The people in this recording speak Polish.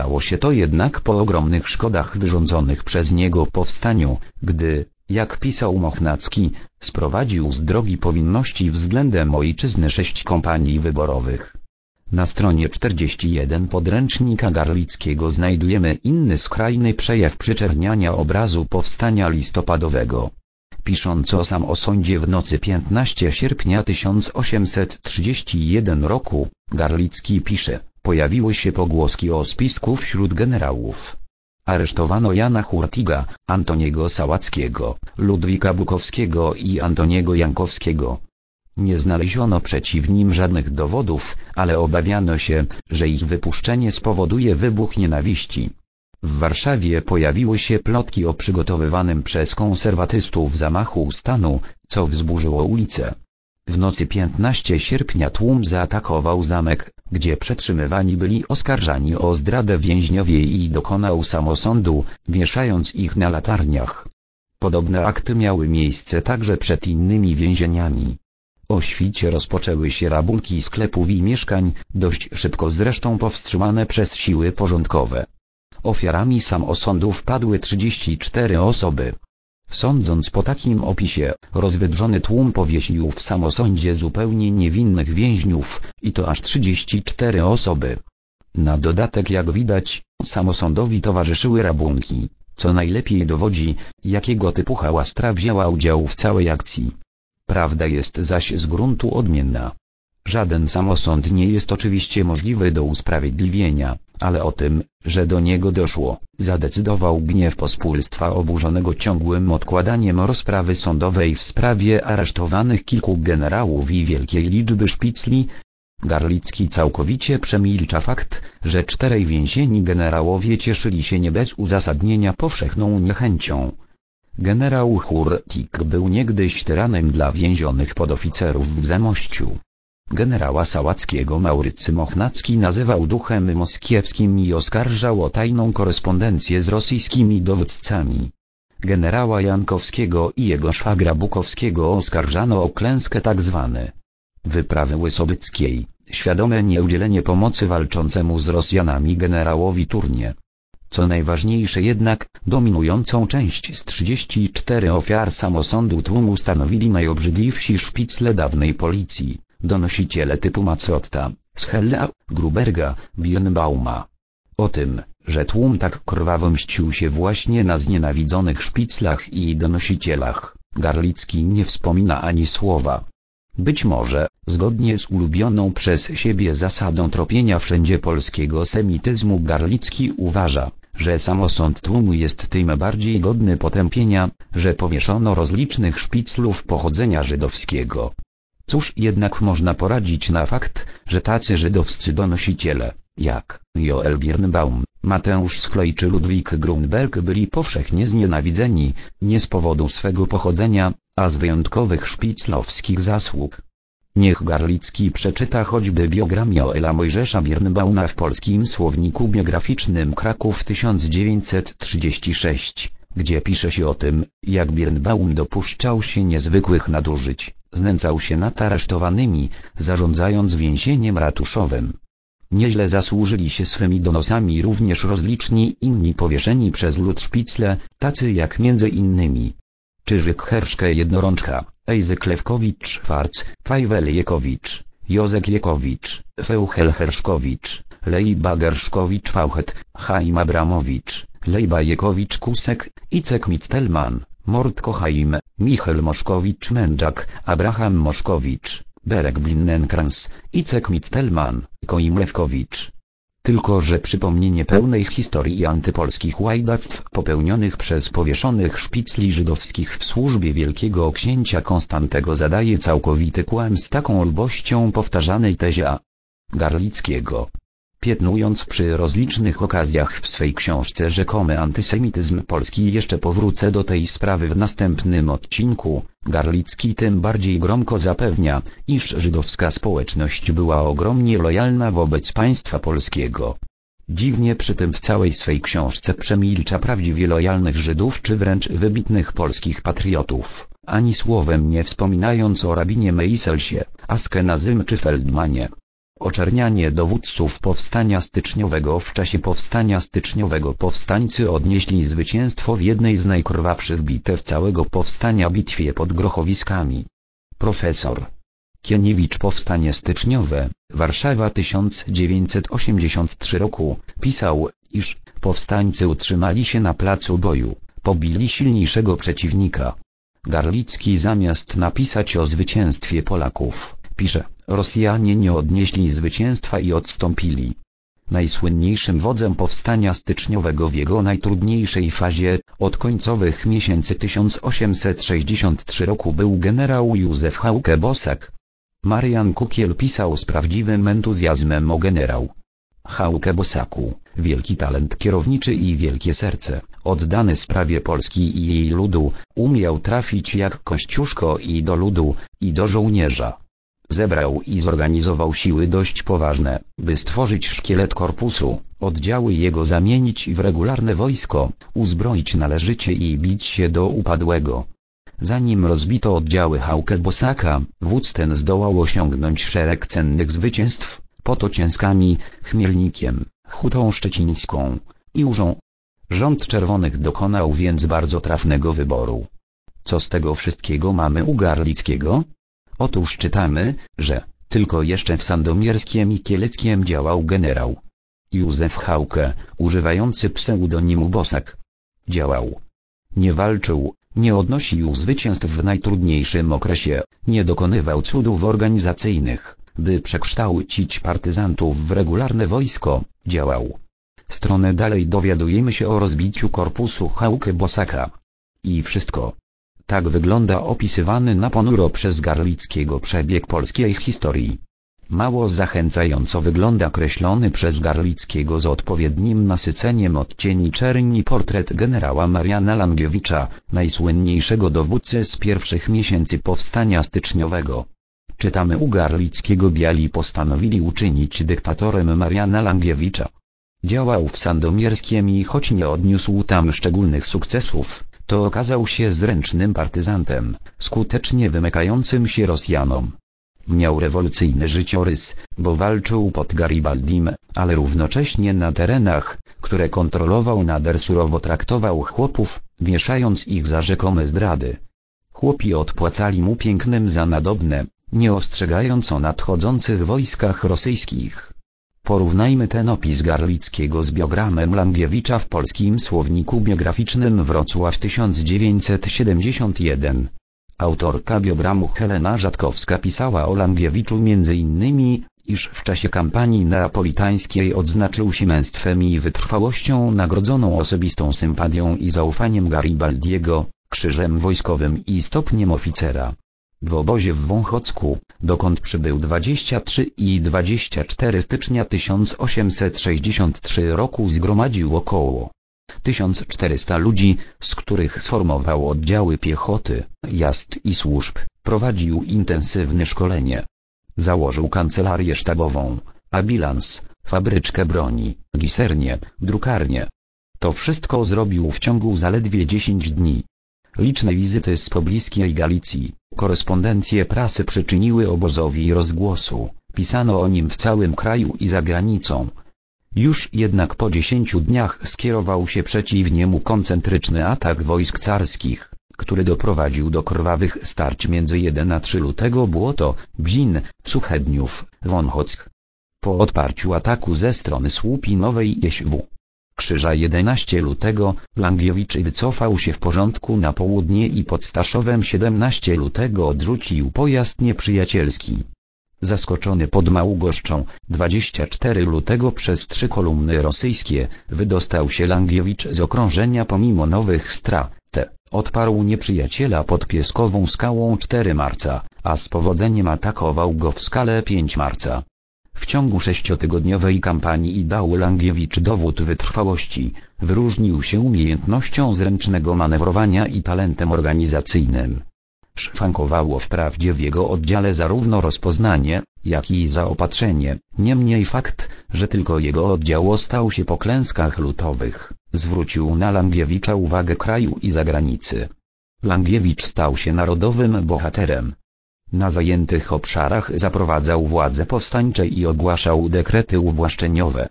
Stało się to jednak po ogromnych szkodach wyrządzonych przez niego powstaniu, gdy, jak pisał Mochnacki, sprowadził z drogi powinności względem ojczyzny sześć kompanii wyborowych. Na stronie 41 podręcznika Garlickiego znajdujemy inny skrajny przejaw przyczerniania obrazu powstania listopadowego. Pisząc o samosądzie w nocy 15 sierpnia 1831 roku, Garlicki pisze, pojawiły się pogłoski o spisku wśród generałów. Aresztowano Jana Hurtiga, Antoniego Sałackiego, Ludwika Bukowskiego i Antoniego Jankowskiego. Nie znaleziono przeciw nim żadnych dowodów, ale obawiano się, że ich wypuszczenie spowoduje wybuch nienawiści. W Warszawie pojawiły się plotki o przygotowywanym przez konserwatystów zamachu stanu, co wzburzyło ulice. W nocy 15 sierpnia tłum zaatakował zamek, gdzie przetrzymywani byli oskarżani o zdradę więźniowie i dokonał samosądu, wieszając ich na latarniach. Podobne akty miały miejsce także przed innymi więzieniami. O świcie rozpoczęły się rabunki sklepów i mieszkań, dość szybko zresztą powstrzymane przez siły porządkowe. Ofiarami samosądów padły 34 osoby. Sądząc po takim opisie, rozwydrzony tłum powiesił w samosądzie zupełnie niewinnych więźniów, i to aż 34 osoby. Na dodatek jak widać, samosądowi towarzyszyły rabunki, co najlepiej dowodzi, jakiego typu hałastra wzięła udział w całej akcji. Prawda jest zaś z gruntu odmienna. Żaden samosąd nie jest oczywiście możliwy do usprawiedliwienia, ale o tym, że do niego doszło, zadecydował gniew pospólstwa oburzonego ciągłym odkładaniem rozprawy sądowej w sprawie aresztowanych kilku generałów i wielkiej liczby szpicli. Garlicki całkowicie przemilcza fakt, że czterej więzieni generałowie cieszyli się nie bez uzasadnienia powszechną niechęcią. Generał Hurtik był niegdyś tyranem dla więzionych podoficerów w Zamościu. Generała Sałackiego Maurycy Mochnacki nazywał duchem moskiewskim i oskarżał o tajną korespondencję z rosyjskimi dowódcami. Generała Jankowskiego i jego szwagra Bukowskiego oskarżano o klęskę tzw. Tak wyprawy Łysobyckiej, świadome nieudzielenie pomocy walczącemu z Rosjanami generałowi Turnie. Co najważniejsze jednak, dominującą część z 34 ofiar samosądu tłumu stanowili najobrzydliwsi szpicle dawnej policji donosiciele typu Macotta, Schella, Gruberga, Birnbauma. O tym, że tłum tak krwawo mścił się właśnie na znienawidzonych szpiclach i donosicielach, Garlicki nie wspomina ani słowa. Być może, zgodnie z ulubioną przez siebie zasadą tropienia wszędzie polskiego semityzmu Garlicki uważa, że samosąd tłumu jest tym bardziej godny potępienia, że powieszono rozlicznych szpiclów pochodzenia żydowskiego. Cóż jednak można poradzić na fakt, że tacy żydowscy donosiciele, jak Joel Birnbaum, Mateusz Skloj czy Ludwik Grunberg byli powszechnie znienawidzeni, nie z powodu swego pochodzenia, a z wyjątkowych szpiclowskich zasług. Niech Garlicki przeczyta choćby biografię Joela Mojżesza Birnbauma w polskim słowniku biograficznym Kraków 1936 gdzie pisze się o tym, jak Birnbaum dopuszczał się niezwykłych nadużyć, znęcał się nad aresztowanymi, zarządzając więzieniem ratuszowym. Nieźle zasłużyli się swymi donosami również rozliczni inni powieszeni przez lud szpicle, tacy jak między innymi Czyżyk Herszke Jednorączka, Ejzyk Lewkowicz-Schwarz, Fajwel Jekowicz, Józek Jekowicz, Feuchel Herszkowicz, Lej Bagerszkowicz-Fauchet, Chaim Abramowicz, Lejba Jekowicz-Kusek, Icek Mittelman, Mort Kochaim, Michel Moszkowicz-Mędżak, Abraham Moszkowicz, Berek Blinnenkrans, Icek Mittelman, Koim Lewkowicz. Tylko że przypomnienie pełnej historii antypolskich łajdactw popełnionych przez powieszonych szpicli żydowskich w służbie wielkiego księcia Konstantego zadaje całkowity kłam z taką lubością powtarzanej tezie A. Garlickiego piętnując przy rozlicznych okazjach w swej książce rzekomy antysemityzm polski jeszcze powrócę do tej sprawy w następnym odcinku, Garlicki tym bardziej gromko zapewnia, iż żydowska społeczność była ogromnie lojalna wobec państwa polskiego. Dziwnie przy tym w całej swej książce przemilcza prawdziwie lojalnych Żydów czy wręcz wybitnych polskich patriotów, ani słowem nie wspominając o rabinie Meiselsie, Askenazym czy Feldmanie. Oczernianie dowódców powstania styczniowego W czasie powstania styczniowego. Powstańcy odnieśli zwycięstwo w jednej z najkrwawszych bitew całego powstania bitwie pod Grochowiskami. Profesor Kieniewicz Powstanie styczniowe, Warszawa 1983 roku, pisał, iż powstańcy utrzymali się na placu boju, pobili silniejszego przeciwnika. Garlicki zamiast napisać o zwycięstwie Polaków, pisze, Rosjanie nie odnieśli zwycięstwa i odstąpili. Najsłynniejszym wodzem powstania styczniowego w jego najtrudniejszej fazie, od końcowych miesięcy 1863 roku był generał Józef Hauke-Bosak. Marian Kukiel pisał z prawdziwym entuzjazmem o generał Hauke-Bosaku, wielki talent kierowniczy i wielkie serce, oddany sprawie Polski i jej ludu, umiał trafić jak kościuszko i do ludu, i do żołnierza. Zebrał i zorganizował siły dość poważne, by stworzyć szkielet korpusu, oddziały jego zamienić w regularne wojsko, uzbroić należycie i bić się do upadłego. Zanim rozbito oddziały Hauke Bosaka, wódz ten zdołał osiągnąć szereg cennych zwycięstw, Potocięskami, Chmielnikiem, Hutą Szczecińską i Użą. Rząd Czerwonych dokonał więc bardzo trafnego wyboru. Co z tego wszystkiego mamy u Garlickiego? Otóż czytamy, że tylko jeszcze w Sandomierskiem i Kieleckiem działał generał Józef Hauke, używający pseudonimu Bosak. Działał. Nie walczył, nie odnosił zwycięstw w najtrudniejszym okresie, nie dokonywał cudów organizacyjnych, by przekształcić partyzantów w regularne wojsko, działał. Stronę dalej dowiadujemy się o rozbiciu korpusu Hauke Bosaka. I wszystko. Tak wygląda opisywany na ponuro przez Garlickiego przebieg polskiej historii. Mało zachęcająco wygląda kreślony przez Garlickiego z odpowiednim nasyceniem odcieni czerni portret generała Mariana Langiewicza, najsłynniejszego dowódcy z pierwszych miesięcy powstania styczniowego. Czytamy u Garlickiego Biali postanowili uczynić dyktatorem Mariana Langiewicza. Działał w Sandomierskiem i choć nie odniósł tam szczególnych sukcesów, to okazał się zręcznym partyzantem, skutecznie wymykającym się Rosjanom. Miał rewolucyjny życiorys, bo walczył pod Garibaldim, ale równocześnie na terenach, które kontrolował nader surowo traktował chłopów, wieszając ich za rzekome zdrady. Chłopi odpłacali mu pięknym za nadobne, nie ostrzegając o nadchodzących wojskach rosyjskich. Porównajmy ten opis Garlickiego z biogramem Langiewicza w polskim słowniku biograficznym Wrocław 1971. Autorka biogramu Helena Rzadkowska pisała o Langiewiczu m.in., iż w czasie kampanii neapolitańskiej odznaczył się męstwem i wytrwałością nagrodzoną osobistą sympatią i zaufaniem Garibaldiego, krzyżem wojskowym i stopniem oficera. W obozie w Wąchocku, dokąd przybył 23 i 24 stycznia 1863 roku zgromadził około 1400 ludzi, z których sformował oddziały piechoty, jazd i służb, prowadził intensywne szkolenie. Założył kancelarię sztabową, a bilans, fabryczkę broni, gisernię, drukarnię. To wszystko zrobił w ciągu zaledwie 10 dni. Liczne wizyty z pobliskiej Galicji, korespondencje prasy przyczyniły obozowi rozgłosu, pisano o nim w całym kraju i za granicą. Już jednak po dziesięciu dniach skierował się przeciw niemu koncentryczny atak wojsk carskich, który doprowadził do krwawych starć między 1 a 3 lutego Błoto, Bzin, Suchedniów, Wąchock. Po odparciu ataku ze strony Słupinowej Jeśwu, Krzyża 11 lutego, Langiewicz wycofał się w porządku na południe i pod Staszowem 17 lutego odrzucił pojazd nieprzyjacielski. Zaskoczony pod Małgoszczą, 24 lutego przez trzy kolumny rosyjskie, wydostał się Langiewicz z okrążenia pomimo nowych strat. Odparł nieprzyjaciela pod Pieskową skałą 4 marca, a z powodzeniem atakował go w skale 5 marca. W ciągu sześciotygodniowej kampanii dał Langiewicz dowód wytrwałości, wyróżnił się umiejętnością zręcznego manewrowania i talentem organizacyjnym. Szwankowało wprawdzie w jego oddziale zarówno rozpoznanie, jak i zaopatrzenie, niemniej fakt, że tylko jego oddział ostał się po klęskach lutowych, zwrócił na Langiewicza uwagę kraju i zagranicy. Langiewicz stał się narodowym bohaterem. Na zajętych obszarach zaprowadzał władze powstańcze i ogłaszał dekrety uwłaszczeniowe.